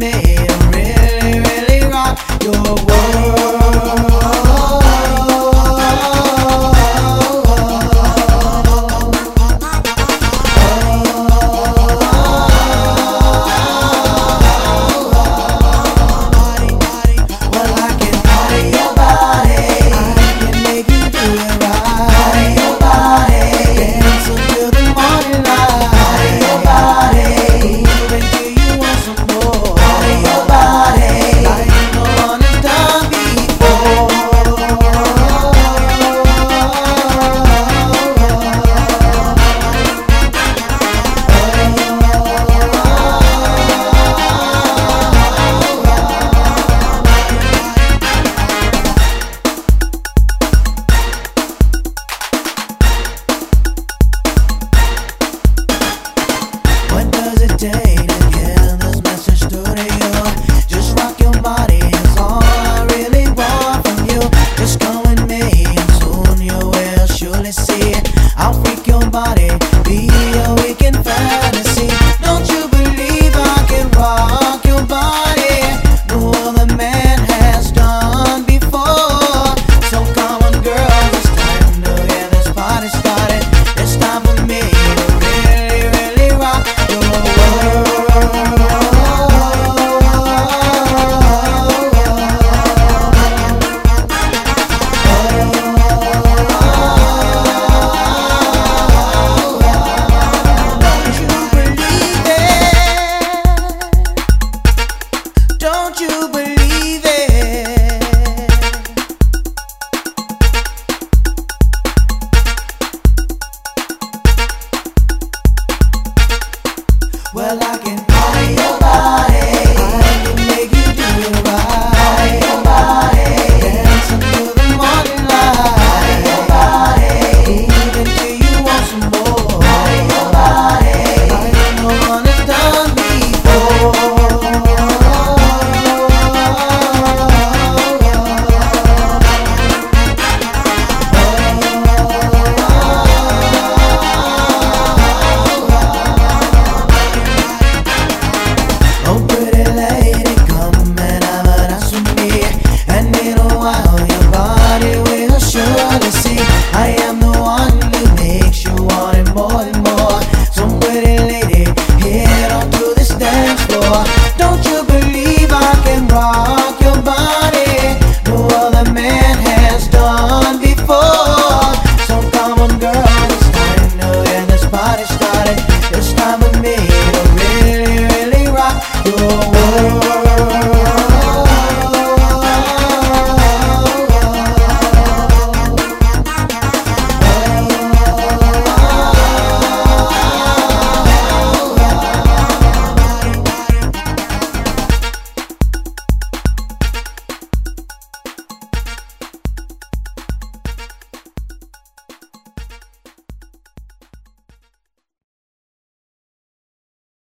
me. fantasy. I'll freak your body. Well, I can.